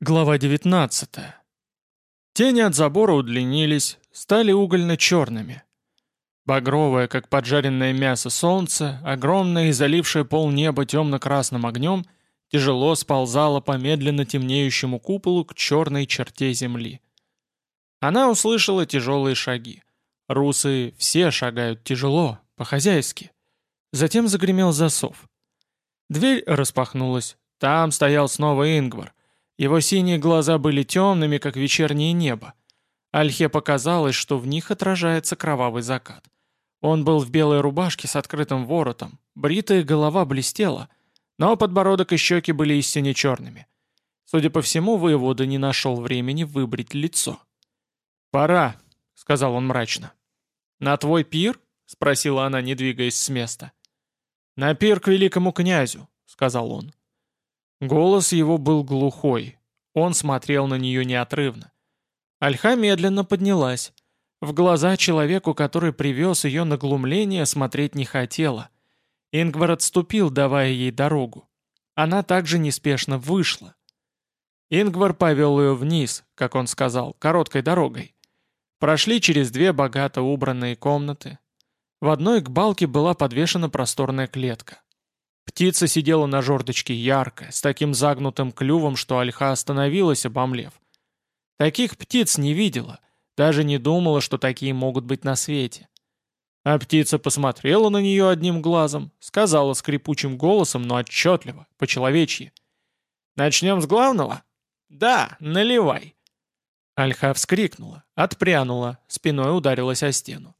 Глава 19. Тени от забора удлинились, стали угольно-черными. Багровое, как поджаренное мясо солнце, огромное и залившее полнеба темно-красным огнем, тяжело сползало по медленно темнеющему куполу к черной черте земли. Она услышала тяжелые шаги. Русы все шагают тяжело, по-хозяйски. Затем загремел засов. Дверь распахнулась. Там стоял снова Ингвар — его синие глаза были темными, как вечернее небо. Альхе показалось, что в них отражается кровавый закат. Он был в белой рубашке с открытым воротом, бритая голова блестела, но подбородок и щеки были истинно черными. Судя по всему, воевода не нашел времени выбрить лицо. «Пора», — сказал он мрачно. «На твой пир?» — спросила она, не двигаясь с места. «На пир к великому князю», — сказал он. Голос его был глухой. Он смотрел на нее неотрывно. Альха медленно поднялась. В глаза человеку, который привез ее на глумление, смотреть не хотела. Ингвар отступил, давая ей дорогу. Она также неспешно вышла. Ингвар повел ее вниз, как он сказал, короткой дорогой. Прошли через две богато убранные комнаты. В одной к балке была подвешена просторная клетка. Птица сидела на жердочке ярко, с таким загнутым клювом, что Альха остановилась, обомлев. Таких птиц не видела, даже не думала, что такие могут быть на свете. А птица посмотрела на нее одним глазом, сказала скрипучим голосом, но отчетливо, по-человечьи. «Начнем с главного?» «Да, наливай!» Альха вскрикнула, отпрянула, спиной ударилась о стену.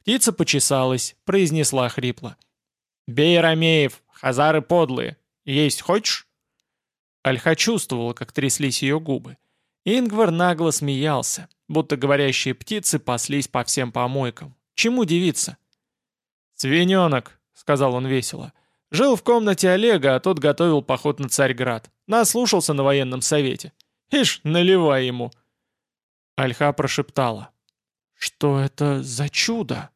Птица почесалась, произнесла хрипло. «Бей, Ромеев, хазары подлые. Есть хочешь?» Альха чувствовала, как тряслись ее губы. Ингвар нагло смеялся, будто говорящие птицы паслись по всем помойкам. Чему дивиться? «Свиненок», — сказал он весело. «Жил в комнате Олега, а тот готовил поход на Царьград. Наслушался на военном совете. Ишь, наливай ему». Альха прошептала. «Что это за чудо?»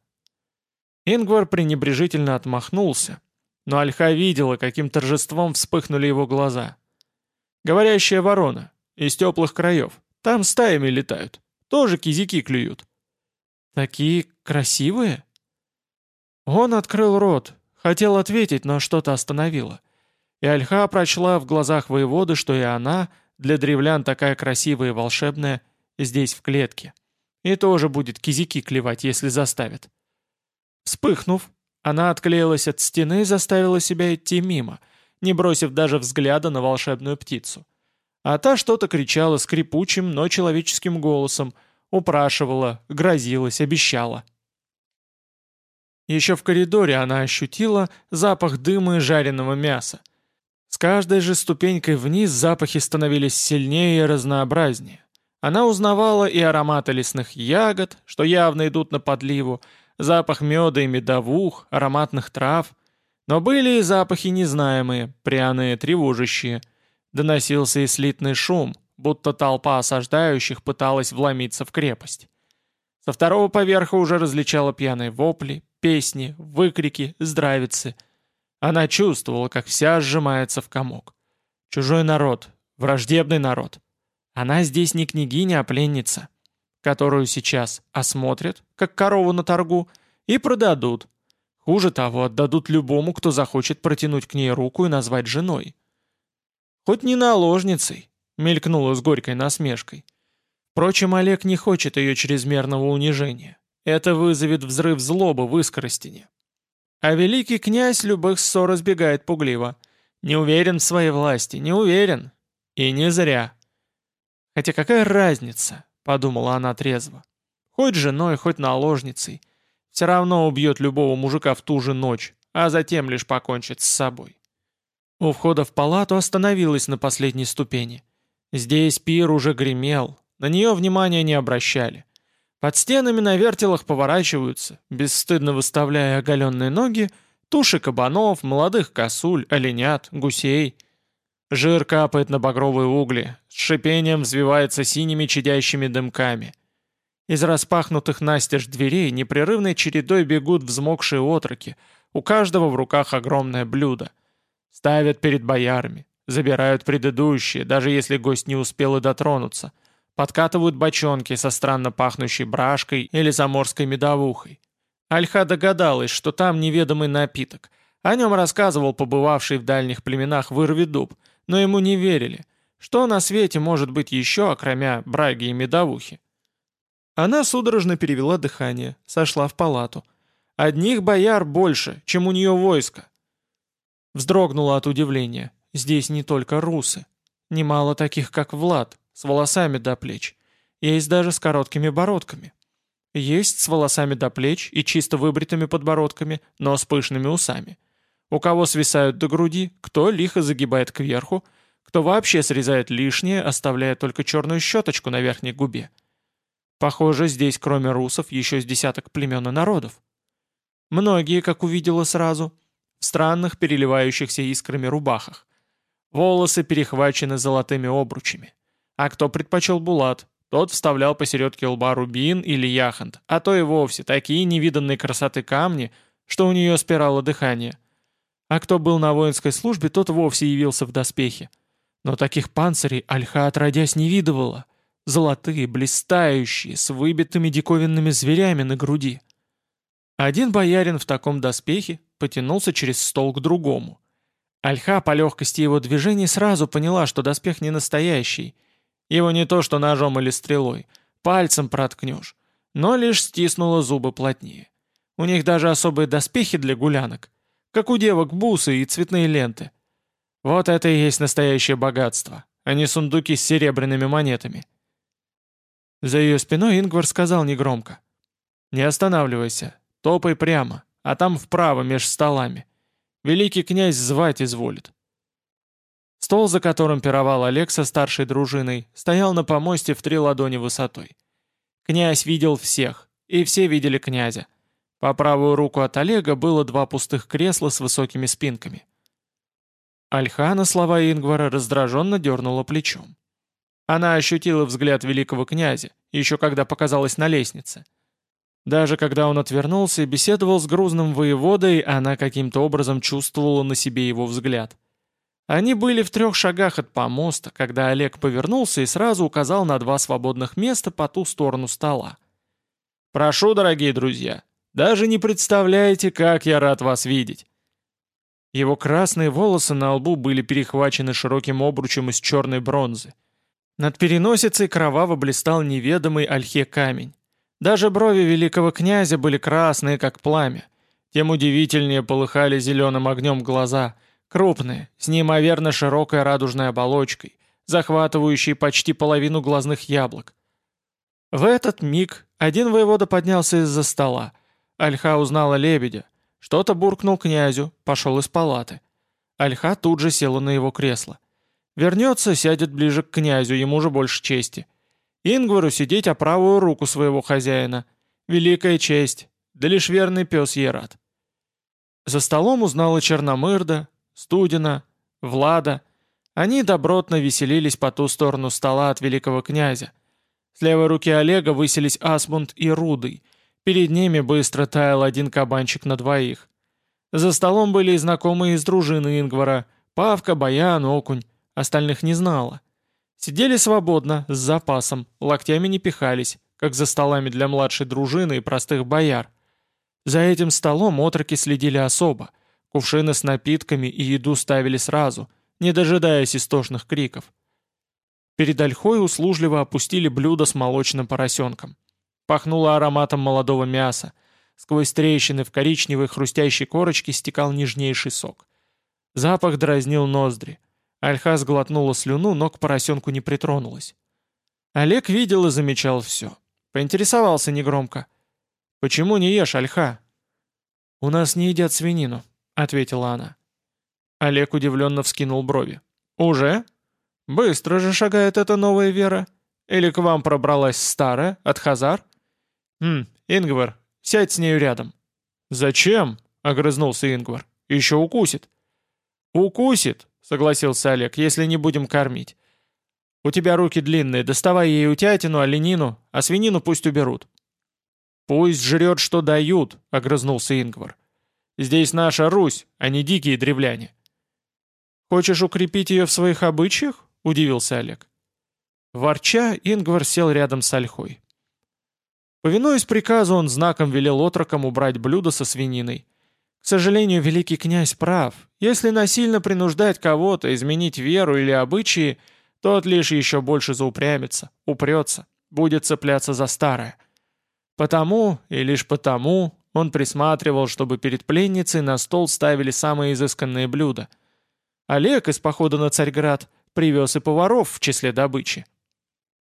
Ингвар пренебрежительно отмахнулся, но Альха видела, каким торжеством вспыхнули его глаза. «Говорящая ворона, из теплых краев, там стаями летают, тоже кизики клюют». «Такие красивые?» Он открыл рот, хотел ответить, но что-то остановило. И Альха прочла в глазах воеводы, что и она, для древлян такая красивая и волшебная, здесь в клетке. И тоже будет кизики клевать, если заставят. Вспыхнув, она отклеилась от стены и заставила себя идти мимо, не бросив даже взгляда на волшебную птицу. А та что-то кричала скрипучим, но человеческим голосом, упрашивала, грозилась, обещала. Еще в коридоре она ощутила запах дыма и жареного мяса. С каждой же ступенькой вниз запахи становились сильнее и разнообразнее. Она узнавала и ароматы лесных ягод, что явно идут на подливу, запах меда и медовух, ароматных трав. Но были и запахи незнаемые, пряные, тревожащие. Доносился и слитный шум, будто толпа осаждающих пыталась вломиться в крепость. Со второго поверха уже различала пьяные вопли, песни, выкрики, здравицы. Она чувствовала, как вся сжимается в комок. Чужой народ, враждебный народ. Она здесь не княгиня, а пленница которую сейчас осмотрят, как корову на торгу, и продадут. Хуже того, отдадут любому, кто захочет протянуть к ней руку и назвать женой. «Хоть не наложницей», — мелькнула с горькой насмешкой. Впрочем, Олег не хочет ее чрезмерного унижения. Это вызовет взрыв злобы в Искоростине. А великий князь любых ссор избегает пугливо. Не уверен в своей власти, не уверен. И не зря. Хотя какая разница, подумала она трезво. Хоть женой, хоть наложницей. Все равно убьет любого мужика в ту же ночь, а затем лишь покончит с собой. У входа в палату остановилась на последней ступени. Здесь пир уже гремел, на нее внимания не обращали. Под стенами на вертелах поворачиваются, бесстыдно выставляя оголенные ноги, туши кабанов, молодых косуль, оленят, гусей — Жир капает на багровые угли, с шипением взвивается синими чадящими дымками. Из распахнутых настежь дверей непрерывной чередой бегут взмокшие отроки, у каждого в руках огромное блюдо. Ставят перед боярами, Забирают предыдущие, даже если гость не успел и дотронуться. Подкатывают бочонки со странно пахнущей брашкой или заморской медовухой. Альха догадалась, что там неведомый напиток. О нем рассказывал побывавший в дальних племенах вырвидуб, но ему не верили. Что на свете может быть еще, окромя браги и медовухи? Она судорожно перевела дыхание, сошла в палату. Одних бояр больше, чем у нее войско. Вздрогнула от удивления. Здесь не только русы. Немало таких, как Влад, с волосами до плеч. Есть даже с короткими бородками. Есть с волосами до плеч и чисто выбритыми подбородками, но с пышными усами. У кого свисают до груди, кто лихо загибает кверху, кто вообще срезает лишнее, оставляя только черную щеточку на верхней губе. Похоже, здесь кроме русов еще с десяток племен и народов. Многие, как увидела сразу, в странных переливающихся искрами рубахах. Волосы перехвачены золотыми обручами. А кто предпочел булат, тот вставлял посередке лба рубин или яхонт, а то и вовсе такие невиданные красоты камни, что у нее спирало дыхание. А кто был на воинской службе, тот вовсе явился в доспехе. Но таких панцирей Альха отродясь не видывала. Золотые, блистающие, с выбитыми диковинными зверями на груди. Один боярин в таком доспехе потянулся через стол к другому. Альха по легкости его движений сразу поняла, что доспех не настоящий. Его не то что ножом или стрелой, пальцем проткнешь, но лишь стиснула зубы плотнее. У них даже особые доспехи для гулянок, как у девок бусы и цветные ленты. Вот это и есть настоящее богатство, а не сундуки с серебряными монетами. За ее спиной Ингвар сказал негромко. «Не останавливайся, топай прямо, а там вправо меж столами. Великий князь звать изволит». Стол, за которым пировал Олег со старшей дружиной, стоял на помосте в три ладони высотой. Князь видел всех, и все видели князя. По правую руку от Олега было два пустых кресла с высокими спинками. Альхана слова Ингвара раздраженно дернула плечом. Она ощутила взгляд великого князя, еще когда показалась на лестнице. Даже когда он отвернулся и беседовал с грузным воеводой, она каким-то образом чувствовала на себе его взгляд. Они были в трех шагах от помоста, когда Олег повернулся и сразу указал на два свободных места по ту сторону стола. «Прошу, дорогие друзья, даже не представляете, как я рад вас видеть!» Его красные волосы на лбу были перехвачены широким обручем из черной бронзы. Над переносицей кроваво блистал неведомый ольхе камень. Даже брови великого князя были красные, как пламя. Тем удивительнее полыхали зеленым огнем глаза, крупные, с неимоверно широкой радужной оболочкой, захватывающей почти половину глазных яблок. В этот миг один воевода поднялся из-за стола. Альха узнала лебедя. Что-то буркнул князю, пошел из палаты. Альха тут же села на его кресло. Вернется, сядет ближе к князю, ему же больше чести. Ингвару сидеть о правую руку своего хозяина. Великая честь, да лишь верный пес ей рад. За столом узнала Черномырда, Студина, Влада. Они добротно веселились по ту сторону стола от великого князя. С левой руки Олега высились Асмунд и Рудый. Перед ними быстро таял один кабанчик на двоих. За столом были и знакомые из дружины Ингвара, Павка, Баян, Окунь. Остальных не знала. Сидели свободно, с запасом, локтями не пихались, как за столами для младшей дружины и простых бояр. За этим столом отроки следили особо. Кувшины с напитками и еду ставили сразу, не дожидаясь истошных криков. Перед ольхой услужливо опустили блюдо с молочным поросенком. Пахнуло ароматом молодого мяса. Сквозь трещины в коричневой хрустящей корочке стекал нежнейший сок. Запах дразнил ноздри. Альха сглотнула слюну, но к поросенку не притронулась. Олег видел и замечал все. Поинтересовался негромко. «Почему не ешь, Альха?» «У нас не едят свинину», — ответила она. Олег удивленно вскинул брови. «Уже? Быстро же шагает эта новая вера. Или к вам пробралась старая, от Хазар?» «Хм, Ингвар, сядь с нею рядом». «Зачем?» — огрызнулся Ингвар. «Еще укусит». «Укусит, согласился Олег, если не будем кормить. У тебя руки длинные, доставай ей утятину, оленину, а свинину пусть уберут. Пусть жрет, что дают, огрызнулся Ингвар. Здесь наша Русь, а не дикие древляне. «Хочешь укрепить ее в своих обычаях?» — удивился Олег. Ворча, Ингвар сел рядом с Ольхой. Повинуясь приказу, он знаком велел отрокам убрать блюдо со свининой. К сожалению, великий князь прав. Если насильно принуждать кого-то изменить веру или обычаи, тот лишь еще больше заупрямится, упрется, будет цепляться за старое. Потому, и лишь потому, он присматривал, чтобы перед пленницей на стол ставили самые изысканные блюда. Олег из похода на Царьград привез и поваров в числе добычи.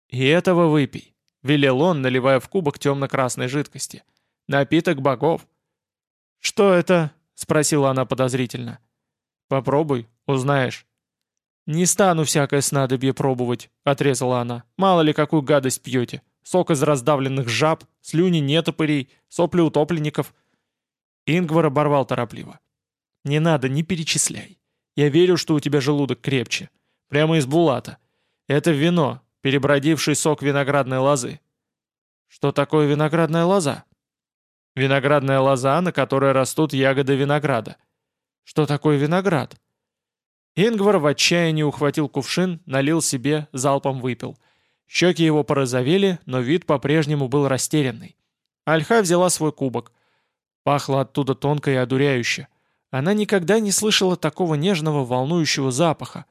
«И этого выпей», — велел он, наливая в кубок темно-красной жидкости. «Напиток богов». «Что это?» — спросила она подозрительно. «Попробуй, узнаешь». «Не стану всякое снадобье пробовать», — отрезала она. «Мало ли какую гадость пьете. Сок из раздавленных жаб, слюни нетопырей, сопли утопленников». Ингвар оборвал торопливо. «Не надо, не перечисляй. Я верю, что у тебя желудок крепче. Прямо из булата. Это вино, перебродивший сок виноградной лозы». «Что такое виноградная лоза?» «Виноградная лоза, на которой растут ягоды винограда». «Что такое виноград?» Ингвар в отчаянии ухватил кувшин, налил себе, залпом выпил. Щеки его порозовели, но вид по-прежнему был растерянный. Альха взяла свой кубок. Пахло оттуда тонко и одуряюще. Она никогда не слышала такого нежного, волнующего запаха.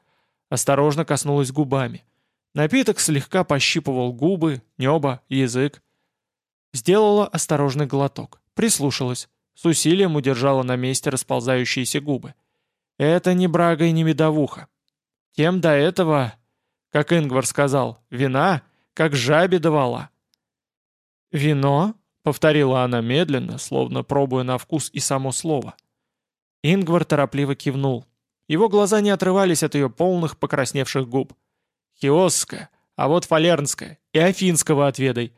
Осторожно коснулась губами. Напиток слегка пощипывал губы, небо, язык. Сделала осторожный глоток. Прислушалась. С усилием удержала на месте расползающиеся губы. Это не брага и не медовуха. Тем до этого, как Ингвар сказал, вина, как жабе давала. «Вино?» — повторила она медленно, словно пробуя на вкус и само слово. Ингвар торопливо кивнул. Его глаза не отрывались от ее полных покрасневших губ. «Хиосская, а вот фалернская, и афинского отведай».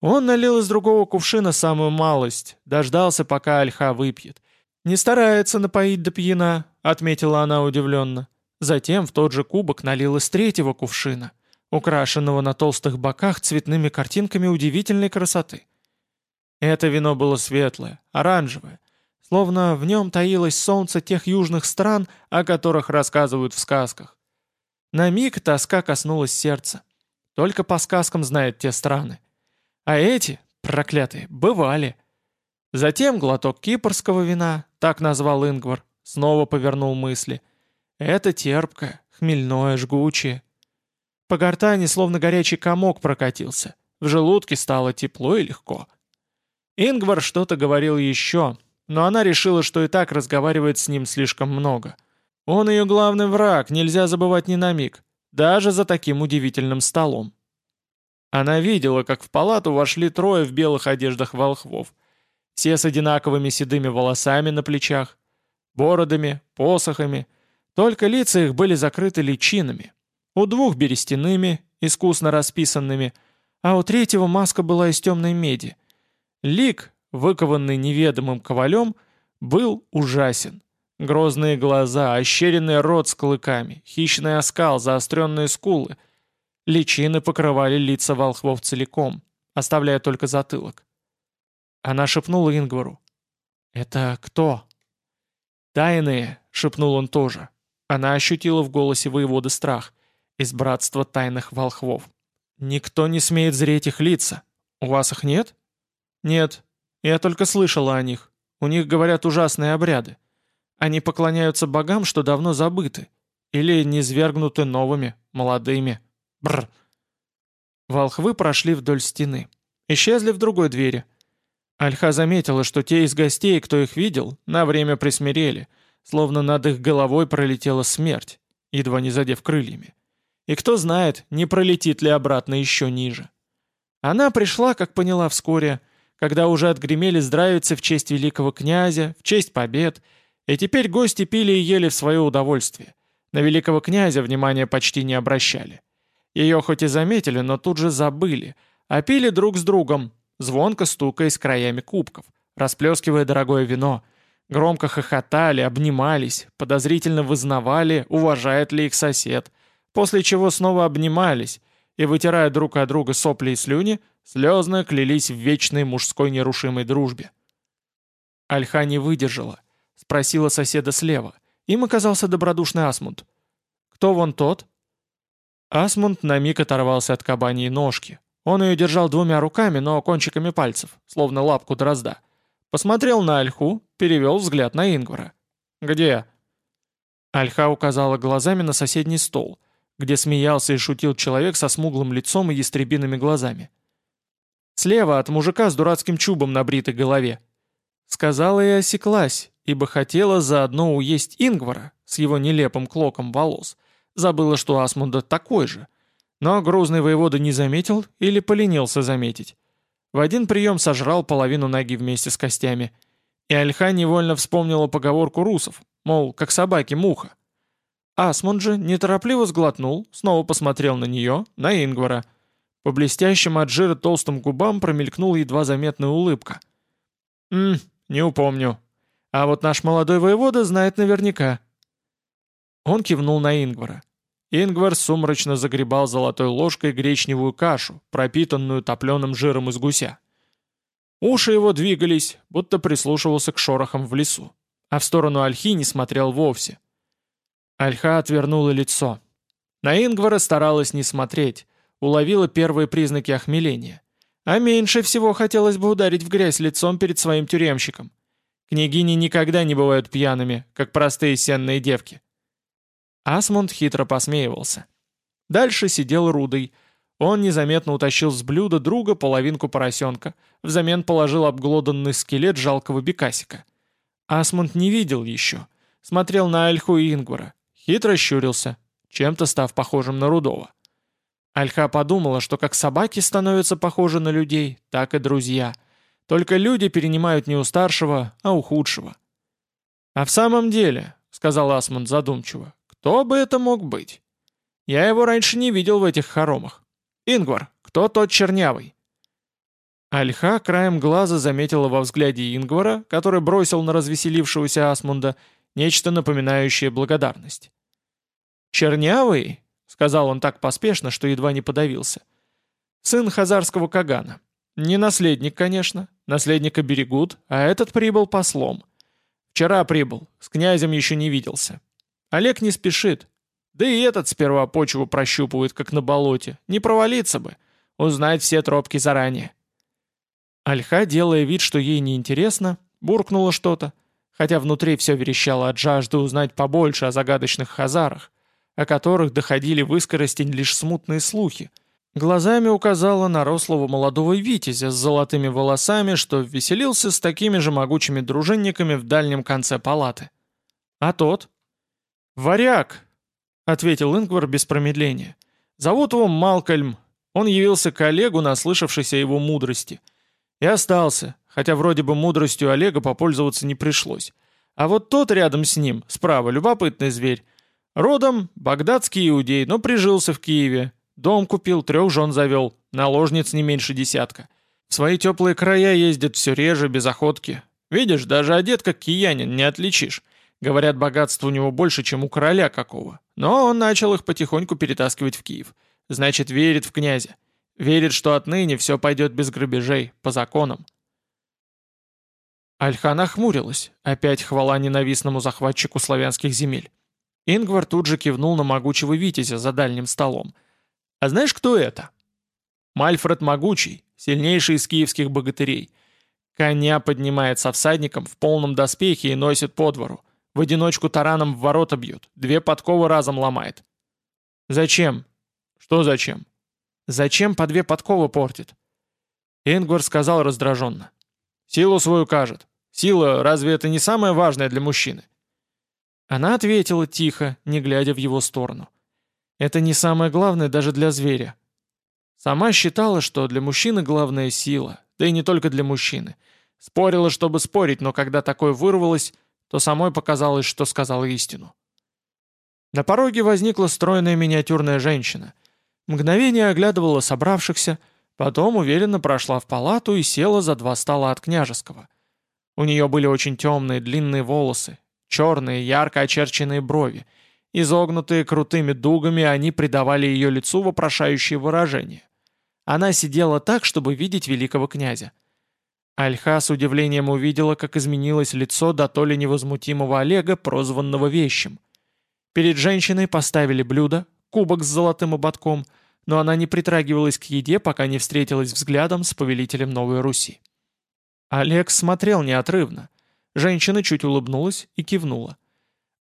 Он налил из другого кувшина самую малость, дождался, пока Альха выпьет, «Не старается напоить до пьяна», — отметила она удивленно. Затем в тот же кубок налил из третьего кувшина, украшенного на толстых боках цветными картинками удивительной красоты. Это вино было светлое, оранжевое, словно в нем таилось солнце тех южных стран, о которых рассказывают в сказках. На миг тоска коснулась сердца. Только по сказкам знают те страны. А эти, проклятые, бывали — Затем глоток кипрского вина, так назвал Ингвар, снова повернул мысли. Это терпкое, хмельное, жгучее. По гортани словно горячий комок прокатился. В желудке стало тепло и легко. Ингвар что-то говорил еще, но она решила, что и так разговаривает с ним слишком много. Он ее главный враг, нельзя забывать ни на миг, даже за таким удивительным столом. Она видела, как в палату вошли трое в белых одеждах волхвов все с одинаковыми седыми волосами на плечах, бородами, посохами, только лица их были закрыты личинами. У двух берестяными, искусно расписанными, а у третьего маска была из темной меди. Лик, выкованный неведомым ковалем, был ужасен. Грозные глаза, ощеренный рот с клыками, хищный оскал, заостренные скулы. Личины покрывали лица волхвов целиком, оставляя только затылок. Она шепнула Ингвару. «Это кто?» «Тайные», — шепнул он тоже. Она ощутила в голосе воеводы страх. «Из братства тайных волхвов. Никто не смеет зреть их лица. У вас их нет?» «Нет. Я только слышала о них. У них, говорят, ужасные обряды. Они поклоняются богам, что давно забыты. Или низвергнуты новыми, молодыми. Бррр». Волхвы прошли вдоль стены. Исчезли в другой двери — Альха заметила, что те из гостей, кто их видел, на время присмирели, словно над их головой пролетела смерть, едва не задев крыльями. И кто знает, не пролетит ли обратно еще ниже. Она пришла, как поняла вскоре, когда уже отгремели здравицы в честь великого князя, в честь побед, и теперь гости пили и ели в свое удовольствие. На великого князя внимания почти не обращали. Ее хоть и заметили, но тут же забыли, а пили друг с другом, звонко стукаясь краями кубков, расплескивая дорогое вино, громко хохотали, обнимались, подозрительно вызнавали, уважает ли их сосед, после чего снова обнимались и, вытирая друг от друга сопли и слюни, слезно клялись в вечной мужской нерушимой дружбе. Альха не выдержала, спросила соседа слева, Им оказался добродушный Асмунд. «Кто вон тот?» Асмунд на миг оторвался от кабаньей ножки. Он ее держал двумя руками, но кончиками пальцев, словно лапку дрозда. Посмотрел на Альху, перевел взгляд на Ингвара. «Где?» Альха указала глазами на соседний стол, где смеялся и шутил человек со смуглым лицом и ястребиными глазами. «Слева от мужика с дурацким чубом на бритой голове». Сказала и осеклась, ибо хотела заодно уесть Ингвара с его нелепым клоком волос. Забыла, что Асмунда такой же. Но грузный воевода не заметил или поленился заметить. В один прием сожрал половину ноги вместе с костями. И Альха невольно вспомнила поговорку русов, мол, как собаки муха. Асмунд же неторопливо сглотнул, снова посмотрел на нее, на Ингвара. По блестящим от жира толстым губам промелькнула едва заметная улыбка. «Ммм, не упомню. А вот наш молодой воевода знает наверняка». Он кивнул на Ингвара. Ингвар сумрачно загребал золотой ложкой гречневую кашу, пропитанную топленым жиром из гуся. Уши его двигались, будто прислушивался к шорохам в лесу, а в сторону Альхи не смотрел вовсе. Альха отвернула лицо. На Ингвара старалась не смотреть, уловила первые признаки охмеления. А меньше всего хотелось бы ударить в грязь лицом перед своим тюремщиком. Княгини никогда не бывают пьяными, как простые сенные девки. Асмунд хитро посмеивался. Дальше сидел Рудой. Он незаметно утащил с блюда друга половинку поросенка, взамен положил обглоданный скелет жалкого бекасика. Асмунд не видел еще. Смотрел на Альху и Ингвара. Хитро щурился, чем-то став похожим на Рудова. Альха подумала, что как собаки становятся похожи на людей, так и друзья. Только люди перенимают не у старшего, а у худшего. «А в самом деле», — сказал Асмунд задумчиво, кто бы это мог быть? Я его раньше не видел в этих хоромах. Ингвар, кто тот чернявый?» Альха краем глаза заметила во взгляде Ингвара, который бросил на развеселившегося Асмунда, нечто напоминающее благодарность. «Чернявый?» — сказал он так поспешно, что едва не подавился. «Сын хазарского кагана. Не наследник, конечно. Наследника берегут, а этот прибыл послом. Вчера прибыл, с князем еще не виделся. Олег не спешит. Да и этот сперва почву прощупывает, как на болоте. Не провалиться бы. Узнать все тропки заранее. Альха, делая вид, что ей неинтересно, буркнула что-то, хотя внутри все верещало от жажды узнать побольше о загадочных хазарах, о которых доходили в искоростень лишь смутные слухи. Глазами указала на рослого молодого витязя с золотыми волосами, что веселился с такими же могучими дружинниками в дальнем конце палаты. А тот, «Варяг!» — ответил Ингвар без промедления. «Зовут его Малкольм. Он явился к Олегу, наслышавшись о его мудрости. И остался, хотя вроде бы мудростью Олега попользоваться не пришлось. А вот тот рядом с ним, справа, любопытный зверь. Родом багдадский иудей, но прижился в Киеве. Дом купил, трех жен завел, наложниц не меньше десятка. В свои теплые края ездит все реже, без охотки. Видишь, даже одет как киянин, не отличишь. Говорят, богатства у него больше, чем у короля какого. Но он начал их потихоньку перетаскивать в Киев. Значит, верит в князя. Верит, что отныне все пойдет без грабежей, по законам. Альха нахмурилась. Опять хвала ненавистному захватчику славянских земель. Ингвар тут же кивнул на могучего витязя за дальним столом. «А знаешь, кто это?» «Мальфред Могучий, сильнейший из киевских богатырей. Коня поднимает со всадником в полном доспехе и носит по двору. В одиночку тараном в ворота бьет, две подковы разом ломает. Зачем? Что зачем? Зачем по две подковы портит? Ингвар сказал раздраженно. Силу свою кажет. Сила, разве это не самое важное для мужчины? Она ответила тихо, не глядя в его сторону. Это не самое главное даже для зверя. Сама считала, что для мужчины главная сила, да и не только для мужчины. Спорила, чтобы спорить, но когда такое вырвалось, то самой показалось, что сказала истину. На пороге возникла стройная миниатюрная женщина. Мгновение оглядывала собравшихся, потом уверенно прошла в палату и села за два стола от княжеского. У нее были очень темные длинные волосы, черные ярко очерченные брови, изогнутые крутыми дугами они придавали ее лицу вопрошающее выражение. Она сидела так, чтобы видеть великого князя. Альха с удивлением увидела, как изменилось лицо до то ли невозмутимого Олега, прозванного вещим. Перед женщиной поставили блюдо, кубок с золотым ободком, но она не притрагивалась к еде, пока не встретилась взглядом с повелителем Новой Руси. Олег смотрел неотрывно. Женщина чуть улыбнулась и кивнула.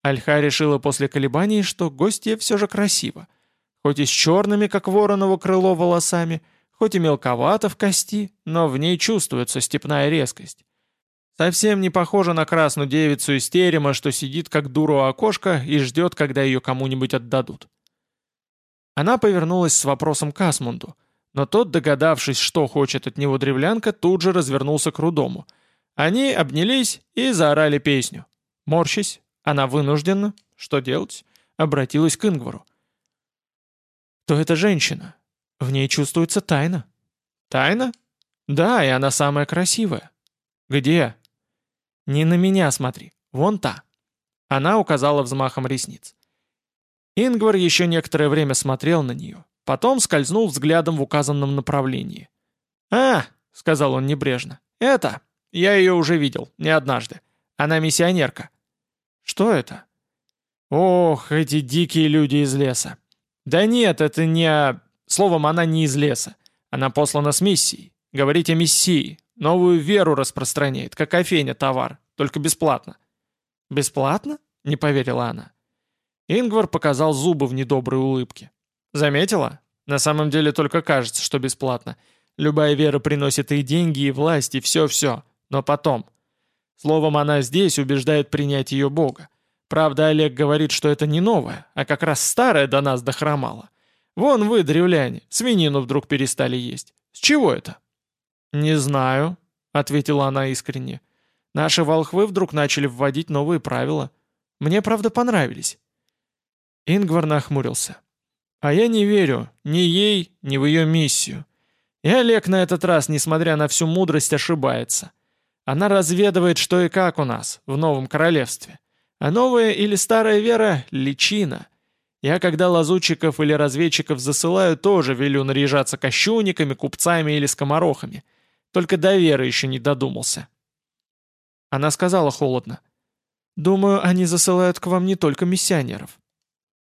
Альха решила после колебаний, что гостья все же красива. Хоть и с черными, как вороново крыло, волосами, хоть и мелковато в кости, но в ней чувствуется степная резкость. Совсем не похожа на красную девицу из терема, что сидит как дура у окошка и ждет, когда ее кому-нибудь отдадут. Она повернулась с вопросом к Асмунду, но тот, догадавшись, что хочет от него древлянка, тут же развернулся к Рудому. Они обнялись и заорали песню. Морщись, она вынуждена, что делать, обратилась к Ингвару. «Кто эта женщина? В ней чувствуется тайна». «Тайна? Да, и она самая красивая». «Где?» «Не на меня смотри, вон та». Она указала взмахом ресниц. Ингвар еще некоторое время смотрел на нее, потом скользнул взглядом в указанном направлении. «А!» — сказал он небрежно. «Это! Я ее уже видел, не однажды. Она миссионерка». «Что это?» «Ох, эти дикие люди из леса!» «Да нет, это не... Словом, она не из леса. Она послана с миссией. Говорить о мессии. Новую веру распространяет, как кофейня товар, только бесплатно». «Бесплатно?» — не поверила она. Ингвар показал зубы в недоброй улыбке. «Заметила? На самом деле только кажется, что бесплатно. Любая вера приносит и деньги, и власть, и все-все. Но потом. Словом, она здесь убеждает принять ее Бога. Правда, Олег говорит, что это не новое, а как раз старое до нас дохромало. Вон вы, древляне, свинину вдруг перестали есть. С чего это?» «Не знаю», — ответила она искренне. «Наши волхвы вдруг начали вводить новые правила. Мне, правда, понравились». Ингвар нахмурился. «А я не верю ни ей, ни в ее миссию. И Олег на этот раз, несмотря на всю мудрость, ошибается. Она разведывает, что и как у нас, в новом королевстве. А новая или старая вера — личина. Я, когда лазутчиков или разведчиков засылаю, тоже велю наряжаться кощунниками, купцами или скоморохами. Только до веры еще не додумался». Она сказала холодно. «Думаю, они засылают к вам не только миссионеров.